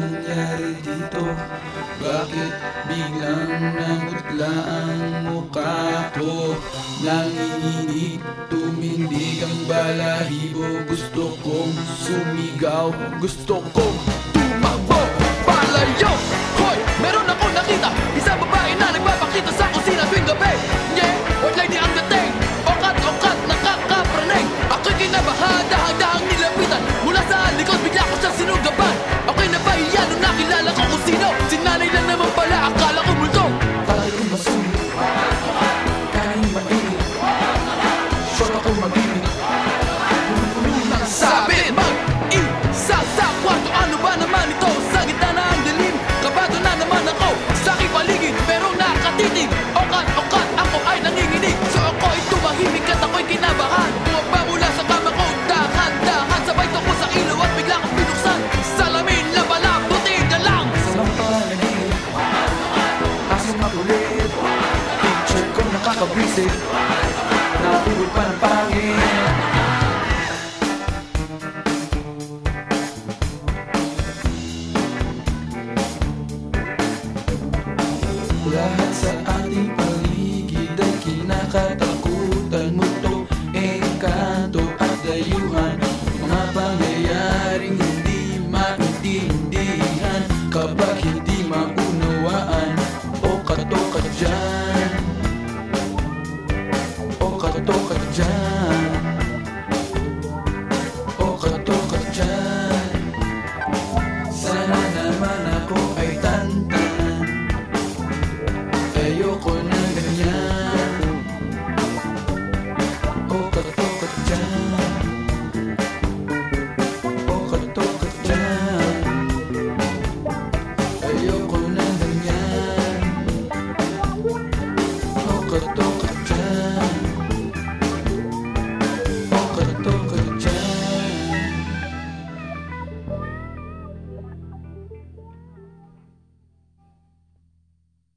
nangyari dito? Bakit biglang namutla ang mukha ko? Nanginginig, tumindig ang balahibo Gusto kong sumigaw, gusto kong tumakbo Palayo! Hoy! Meron ako nakita Isang babae na nagpapakita sa kusina tuwing gabi Yeah! What lady ang dating? Okat-okat, nakakapraning Ako'y kinabahan dahil musik bukan panggil dyan O katukat dyan Sana ay tantan Ayoko na ganyan O katukat dyan O katukat dyan Ayoko na ganyan O katukat